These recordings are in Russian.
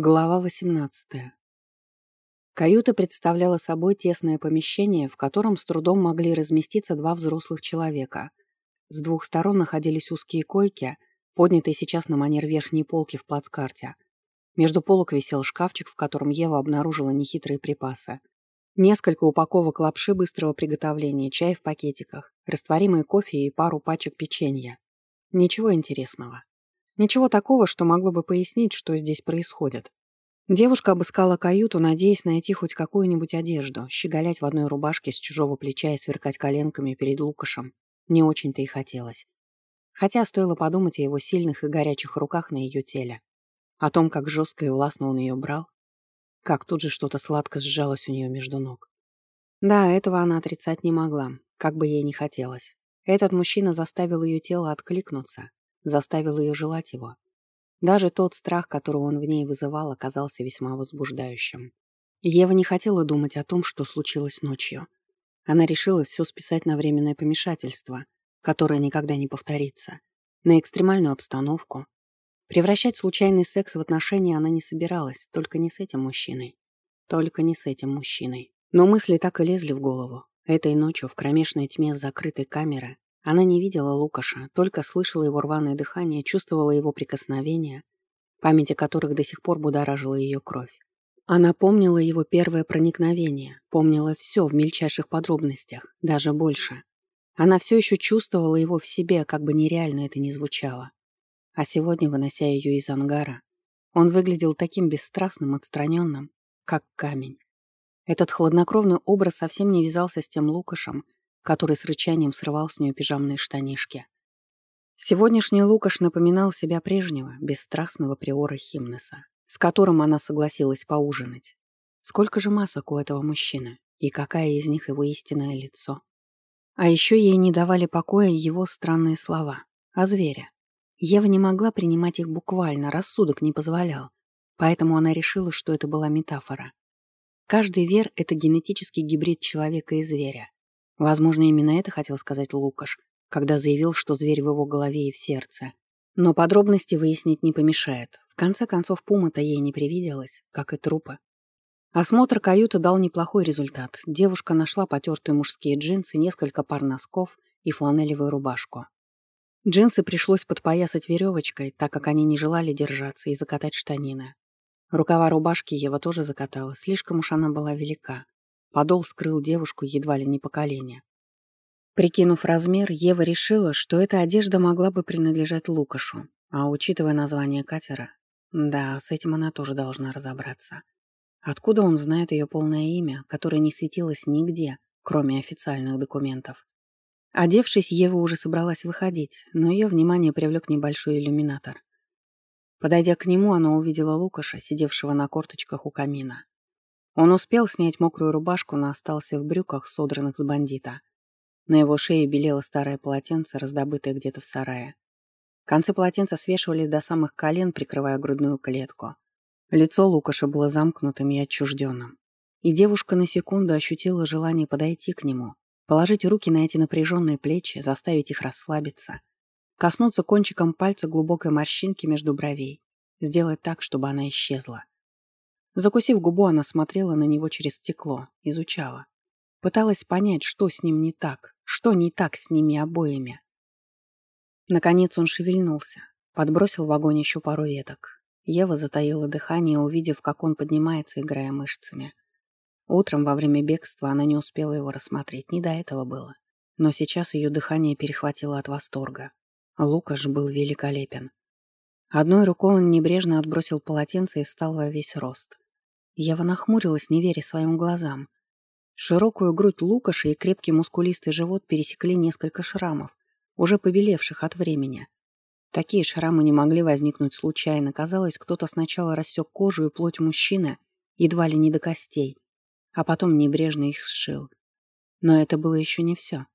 Глава 18. Каюта представляла собой тесное помещение, в котором с трудом могли разместиться два взрослых человека. С двух сторон находились узкие койки, поднятые сейчас на манер верхней полки в плацкарте. Между полок висел шкафчик, в котором Ева обнаружила нехитрые припасы. Несколько упаковок лапши быстрого приготовления, чай в пакетиках, растворимый кофе и пару пачек печенья. Ничего интересного. Ничего такого, что могло бы пояснить, что здесь происходит. Девушка обыскала каюту, надеясь найти хоть какую-нибудь одежду, щеголять в одной рубашке с чужого плеча и сверкать коленками перед Лукашем. Не очень-то и хотелось. Хотя стоило подумать о его сильных и горячих руках на ее теле. О том, как жестко и властно он ее брал. Как тут же что-то сладко сжалось у нее между ног. Да, этого она отрицать не могла, как бы ей ни хотелось. Этот мужчина заставил ее тело откликнуться, заставил ее желать его. Даже тот страх, который он в ней вызывал, оказался весьма возбуждающим. Ева не хотела думать о том, что случилось ночью. Она решила все списать на временное помешательство, которое никогда не повторится, на экстремальную обстановку. Превращать случайный секс в отношения она не собиралась, только не с этим мужчиной. Только не с этим мужчиной. Но мысли так и лезли в голову. Этой ночью в кромешной тьме с закрытой камеры она не видела Лукаша, только слышала его рваное дыхание, чувствовала его прикосновения, память о которых до сих пор будоражила ее кровь. Она помнила его первое проникновение, помнила все в мельчайших подробностях, даже больше. Она все еще чувствовала его в себе, как бы нереально это ни звучало. А сегодня, вынося ее из ангара, он выглядел таким бесстрастным, отстраненным, как камень. Этот хладнокровный образ совсем не вязался с тем Лукашем, который с рычанием срывал с нее пижамные штанишки. Сегодняшний Лукаш напоминал себя прежнего, бесстрастного приора Химнеса, с которым она согласилась поужинать. Сколько же масок у этого мужчины, и какая из них его истинное лицо. А еще ей не давали покоя его странные слова о звере. Ева не могла принимать их буквально, рассудок не позволял, поэтому она решила, что это была метафора. Каждый вер — это генетический гибрид человека и зверя. Возможно, именно это хотел сказать Лукаш, когда заявил, что зверь в его голове и в сердце. Но подробности выяснить не помешает. В конце концов, пума-то ей не привиделась, как и трупы. Осмотр каюты дал неплохой результат. Девушка нашла потертые мужские джинсы, несколько пар носков и фланелевую рубашку. Джинсы пришлось подпоясать веревочкой, так как они не желали держаться и закатать штанины. Рукава рубашки Ева тоже закатала, слишком уж она была велика. Подол скрыл девушку едва ли не по колени. Прикинув размер, Ева решила, что эта одежда могла бы принадлежать Лукашу, а учитывая название катера, да, с этим она тоже должна разобраться. Откуда он знает ее полное имя, которое не светилось нигде, кроме официальных документов? Одевшись, Ева уже собралась выходить, но ее внимание привлек небольшой иллюминатор. Подойдя к нему, она увидела Лукаша, сидевшего на корточках у камина. Он успел снять мокрую рубашку, но остался в брюках, содранных с бандита. На его шее белело старое полотенце, раздобытое где-то в сарае. Концы полотенца свешивались до самых колен, прикрывая грудную клетку. Лицо Лукаша было замкнутым и отчужденным. И девушка на секунду ощутила желание подойти к нему, положить руки на эти напряженные плечи, заставить их расслабиться, коснуться кончиком пальца глубокой морщинки между бровей, сделать так, чтобы она исчезла. Закусив губу, она смотрела на него через стекло, изучала. Пыталась понять, что с ним не так, что не так с ними обоими. Наконец он шевельнулся, подбросил в огонь еще пару веток. Ева затаила дыхание, увидев, как он поднимается, играя мышцами. Утром во время бегства она не успела его рассмотреть, не до этого было. Но сейчас ее дыхание перехватило от восторга. Лукаш был великолепен. Одной рукой он небрежно отбросил полотенце и встал во весь рост. Ева нахмурилась, не веря своим глазам. Широкую грудь Лукаша и крепкий мускулистый живот пересекли несколько шрамов, уже побелевших от времени. Такие шрамы не могли возникнуть случайно. Казалось, кто-то сначала рассек кожу и плоть мужчины, едва ли не до костей, а потом небрежно их сшил. Но это было еще не все.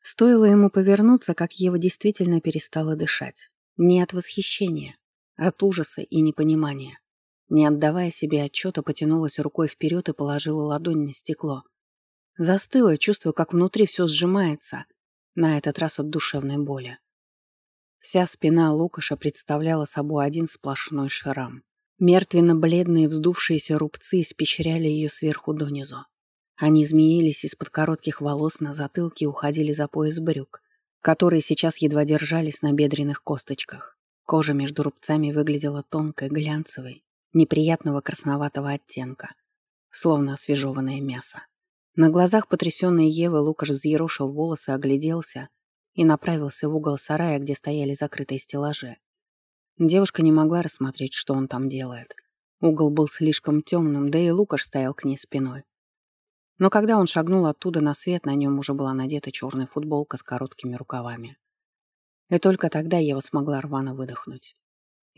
Стоило ему повернуться, как Ева действительно перестала дышать. Не от восхищения, а от ужаса и непонимания. Не отдавая себе отчета, потянулась рукой вперед и положила ладонь на стекло. Застыла, чувствуя, как внутри все сжимается, на этот раз от душевной боли. Вся спина Лукаша представляла собой один сплошной шрам. Мертвенно-бледные вздувшиеся рубцы испещряли ее сверху донизу. Они змеились из-под коротких волос на затылке и уходили за пояс брюк, которые сейчас едва держались на бедренных косточках. Кожа между рубцами выглядела тонкой, глянцевой, неприятного красноватого оттенка, словно освежеванное мясо. На глазах потрясенной Евы Лукаш взъерошил волосы, огляделся и направился в угол сарая, где стояли закрытые стеллажи. Девушка не могла рассмотреть, что он там делает. Угол был слишком темным, да и Лукаш стоял к ней спиной. Но когда он шагнул оттуда на свет, на нем уже была надета черная футболка с короткими рукавами. И только тогда Ева смогла рвано выдохнуть.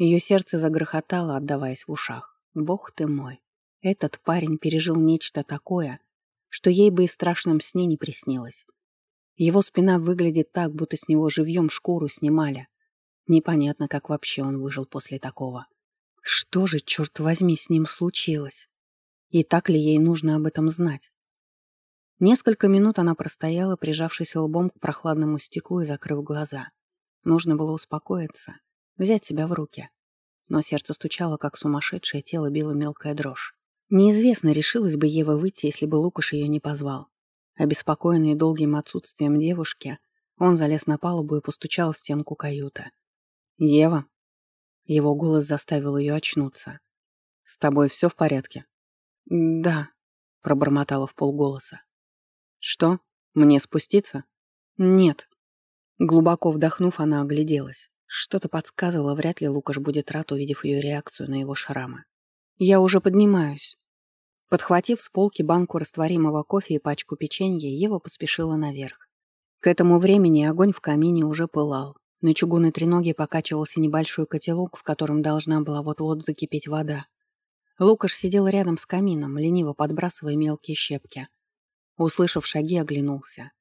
Ее сердце загрохотало, отдаваясь в ушах. «Бог ты мой! Этот парень пережил нечто такое, что ей бы и в страшном сне не приснилось. Его спина выглядит так, будто с него живьем шкуру снимали. Непонятно, как вообще он выжил после такого. Что же, черт возьми, с ним случилось? И так ли ей нужно об этом знать? Несколько минут она простояла, прижавшись лбом к прохладному стеклу и закрыв глаза. Нужно было успокоиться, взять себя в руки. Но сердце стучало, как сумасшедшее, тело било мелкая дрожь. Неизвестно, решилась бы Ева выйти, если бы Лукаш ее не позвал. Обеспокоенный долгим отсутствием девушки, он залез на палубу и постучал в стенку каюты. «Ева?» Его голос заставил ее очнуться. «С тобой все в порядке?» «Да», — пробормотала в полголоса. «Что? Мне спуститься?» «Нет». Глубоко вдохнув, она огляделась. Что-то подсказывало, вряд ли Лукаш будет рад, увидев ее реакцию на его шрамы. «Я уже поднимаюсь». Подхватив с полки банку растворимого кофе и пачку печенья, Ева поспешила наверх. К этому времени огонь в камине уже пылал. На чугунной треноге покачивался небольшой котелок, в котором должна была вот-вот закипеть вода. Лукаш сидел рядом с камином, лениво подбрасывая мелкие щепки. Услышав шаги, оглянулся.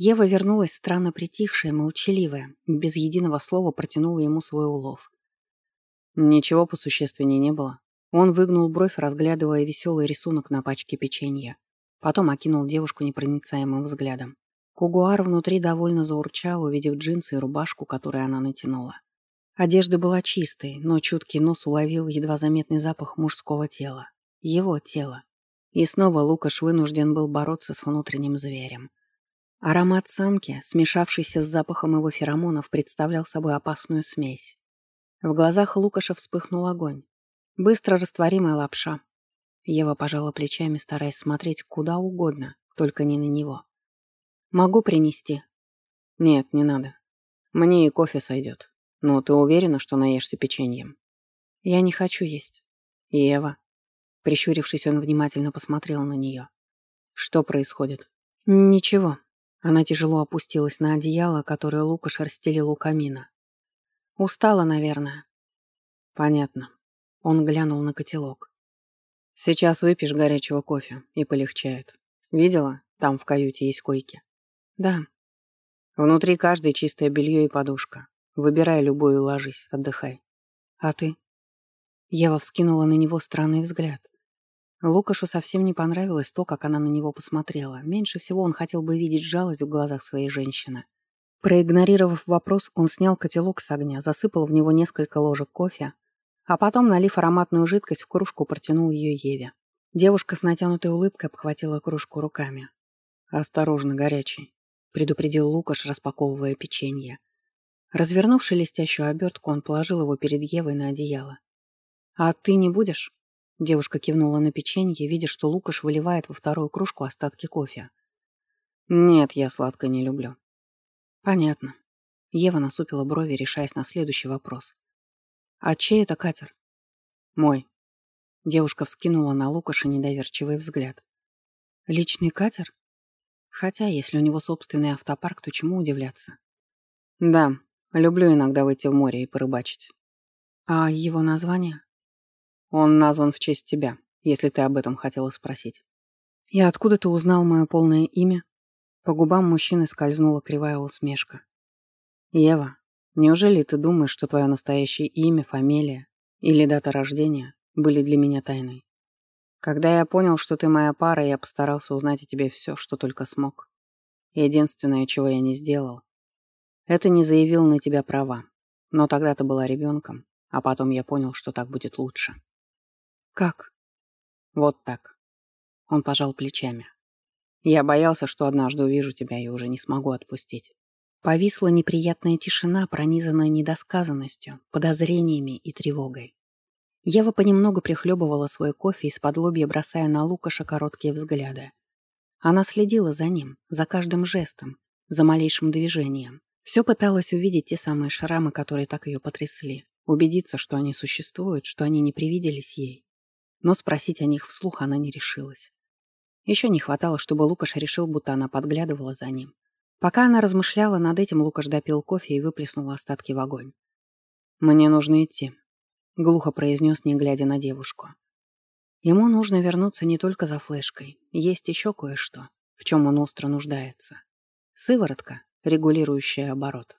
Ева вернулась странно притихшая, молчаливая, без единого слова протянула ему свой улов. Ничего посущественнее не было. Он выгнул бровь, разглядывая веселый рисунок на пачке печенья. Потом окинул девушку непроницаемым взглядом. Кугуар внутри довольно заурчал, увидев джинсы и рубашку, которую она натянула. Одежда была чистой, но чуткий нос уловил едва заметный запах мужского тела. Его тела. И снова Лукаш вынужден был бороться с внутренним зверем. Аромат самки, смешавшийся с запахом его феромонов, представлял собой опасную смесь. В глазах Лукаша вспыхнул огонь. Быстро растворимая лапша. Ева пожала плечами, стараясь смотреть куда угодно, только не на него. «Могу принести?» «Нет, не надо. Мне и кофе сойдет. Но ты уверена, что наешься печеньем?» «Я не хочу есть». «Ева». Прищурившись, он внимательно посмотрел на нее. «Что происходит?» «Ничего». Она тяжело опустилась на одеяло, которое Лукаш расстелил у камина. «Устала, наверное». «Понятно». Он глянул на котелок. «Сейчас выпьешь горячего кофе, и полегчает. Видела? Там в каюте есть койки». «Да». «Внутри каждой чистое белье и подушка. Выбирай любую и ложись, отдыхай». «А ты?» Ева вскинула на него странный взгляд. Лукашу совсем не понравилось то, как она на него посмотрела. Меньше всего он хотел бы видеть жалость в глазах своей женщины. Проигнорировав вопрос, он снял котелок с огня, засыпал в него несколько ложек кофе, а потом, налив ароматную жидкость в кружку, протянул ее Еве. Девушка с натянутой улыбкой обхватила кружку руками. «Осторожно, горячий», — предупредил Лукаш, распаковывая печенье. Развернув шелестящую обертку, он положил его перед Евой на одеяло. «А ты не будешь?» Девушка кивнула на печенье, видя, что Лукаш выливает во вторую кружку остатки кофе. «Нет, я сладкое не люблю». «Понятно». Ева насупила брови, решаясь на следующий вопрос. «А чей это катер?» «Мой». Девушка вскинула на Лукаша недоверчивый взгляд. «Личный катер? Хотя, если у него собственный автопарк, то чему удивляться?» «Да, люблю иногда выйти в море и порыбачить». «А его название?» «Он назван в честь тебя, если ты об этом хотела спросить». «И откуда ты узнал мое полное имя?» По губам мужчины скользнула кривая усмешка. «Ева, Неужели ты думаешь, что твое настоящее имя, фамилия или дата рождения были для меня тайной? Когда я понял, что ты моя пара, я постарался узнать о тебе все, что только смог. Единственное, чего я не сделал, это не заявил на тебя права. Но тогда ты была ребенком, а потом я понял, что так будет лучше. Как? Вот так. Он пожал плечами. Я боялся, что однажды увижу тебя и уже не смогу отпустить. Повисла неприятная тишина, пронизанная недосказанностью, подозрениями и тревогой. Ева понемногу прихлебывала свой кофе из-под лобья, бросая на Лукаша короткие взгляды. Она следила за ним, за каждым жестом, за малейшим движением. Все пыталась увидеть те самые шрамы, которые так ее потрясли, убедиться, что они существуют, что они не привиделись ей. Но спросить о них вслух она не решилась. Еще не хватало, чтобы Лукаш решил, будто она подглядывала за ним. Пока она размышляла над этим, Лукаш допил кофе и выплеснул остатки в огонь. «Мне нужно идти», — глухо произнес, не глядя на девушку. Ему нужно вернуться не только за флешкой. Есть еще кое-что, в чем он остро нуждается. Сыворотка, регулирующая оборот.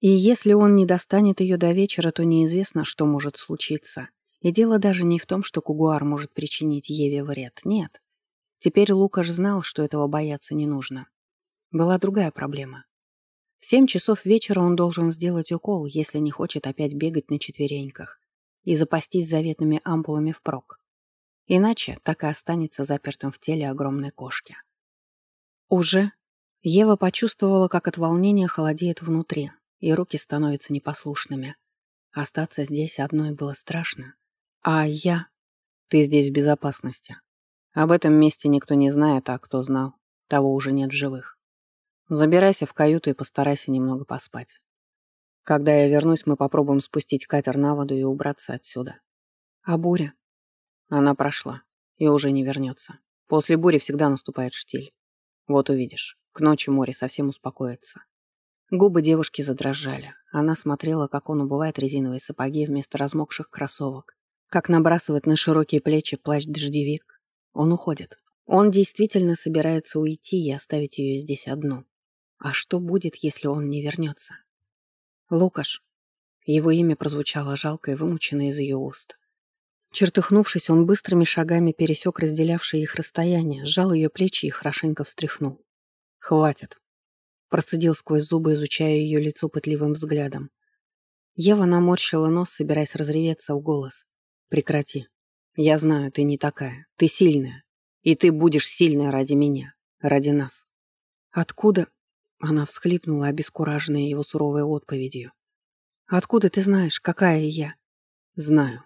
И если он не достанет ее до вечера, то неизвестно, что может случиться. И дело даже не в том, что Кугуар может причинить Еве вред. Нет. Теперь Лукаш знал, что этого бояться не нужно. Была другая проблема. В семь часов вечера он должен сделать укол, если не хочет опять бегать на четвереньках и запастись заветными ампулами впрок. Иначе так и останется запертым в теле огромной кошки. Уже Ева почувствовала, как от волнения холодеет внутри, и руки становятся непослушными. Остаться здесь одной было страшно. А я... Ты здесь в безопасности. Об этом месте никто не знает, а кто знал, того уже нет в живых. Забирайся в каюту и постарайся немного поспать. Когда я вернусь, мы попробуем спустить катер на воду и убраться отсюда. А буря? Она прошла и уже не вернется. После бури всегда наступает штиль. Вот увидишь, к ночи море совсем успокоится. Губы девушки задрожали. Она смотрела, как он убывает резиновые сапоги вместо размокших кроссовок, как набрасывает на широкие плечи плащ-дождевик. Он уходит. Он действительно собирается уйти и оставить ее здесь одну. А что будет, если он не вернется? Лукаш. Его имя прозвучало жалко и вымучено из ее уст. Чертыхнувшись, он быстрыми шагами пересек разделявшее их расстояние, сжал ее плечи и хорошенько встряхнул. «Хватит!» Процедил сквозь зубы, изучая ее лицо пытливым взглядом. Ева наморщила нос, собираясь разреветься в голос. «Прекрати. Я знаю, ты не такая. Ты сильная. И ты будешь сильной ради меня. Ради нас». «Откуда?» Она всхлипнула, обескураженная его суровой отповедью. «Откуда ты знаешь, какая я?» «Знаю.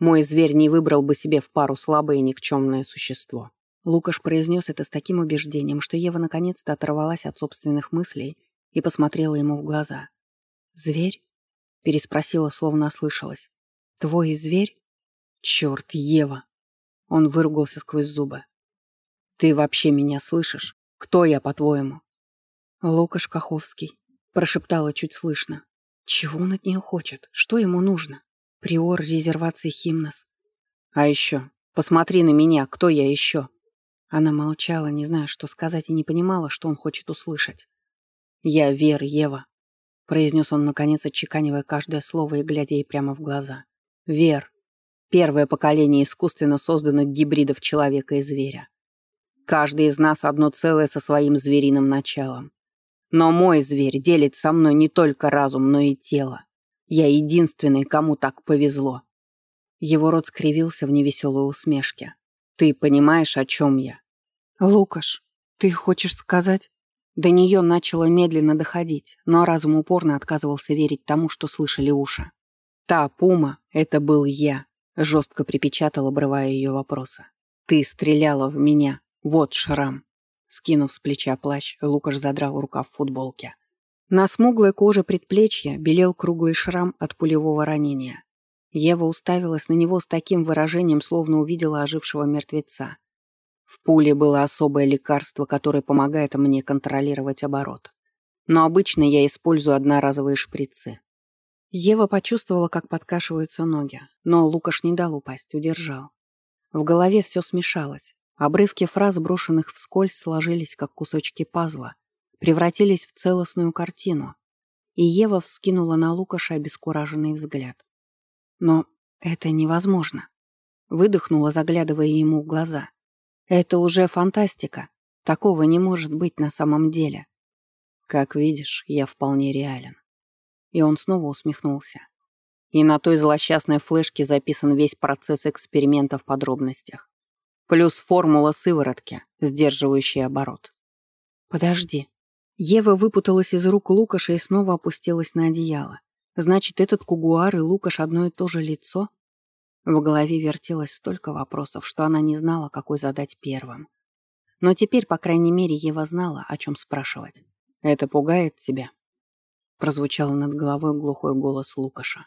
Мой зверь не выбрал бы себе в пару слабое и никчемное существо. Лукаш произнес это с таким убеждением, что Ева наконец-то оторвалась от собственных мыслей и посмотрела ему в глаза. «Зверь?» — переспросила, словно ослышалась. «Твой зверь?» «Черт, Ева!» Он выругался сквозь зубы. «Ты вообще меня слышишь? Кто я, по-твоему?» «Лукаш Каховский», — прошептала чуть слышно. «Чего он от нее хочет? Что ему нужно?» Приор резервации Химнос. А еще, посмотри на меня, кто я еще? Она молчала, не зная, что сказать, и не понимала, что он хочет услышать. «Я Вер Ева», — произнес он, наконец, отчеканивая каждое слово и глядя ей прямо в глаза. «Вер. Первое поколение искусственно созданных гибридов человека и зверя. Каждый из нас одно целое со своим звериным началом. Но мой зверь делит со мной не только разум, но и тело. Я единственный, кому так повезло. Его рот скривился в невеселой усмешке. Ты понимаешь, о чем я? Лукаш, ты хочешь сказать? До нее начало медленно доходить, но разум упорно отказывался верить тому, что слышали уши. «Та пума — это был я», — жестко припечатал, обрывая ее вопроса. «Ты стреляла в меня. Вот шрам». Скинув с плеча плащ, Лукаш задрал рукав футболки. На смуглой коже предплечья белел круглый шрам от пулевого ранения. Ева уставилась на него с таким выражением, словно увидела ожившего мертвеца. В пуле было особое лекарство, которое помогает мне контролировать оборот. Но обычно я использую одноразовые шприцы. Ева почувствовала, как подкашиваются ноги, но Лукаш не дал упасть, удержал. В голове все смешалось. Обрывки фраз, брошенных вскользь, сложились, как кусочки пазла, превратились в целостную картину, и Ева вскинула на Лукаша обескураженный взгляд. Но это невозможно. Выдохнула, заглядывая ему в глаза. Это уже фантастика. Такого не может быть на самом деле. Как видишь, я вполне реален. И он снова усмехнулся. И на той злосчастной флешке записан весь процесс эксперимента в подробностях. Плюс формула сыворотки, сдерживающая оборот. «Подожди». Ева выпуталась из рук Лукаша и снова опустилась на одеяло. Значит, этот Кугуар и Лукаш одно и то же лицо? В голове вертелось столько вопросов, что она не знала, какой задать первым. Но теперь, по крайней мере, Ева знала, о чем спрашивать. «Это пугает тебя?» Прозвучал над головой глухой голос Лукаша.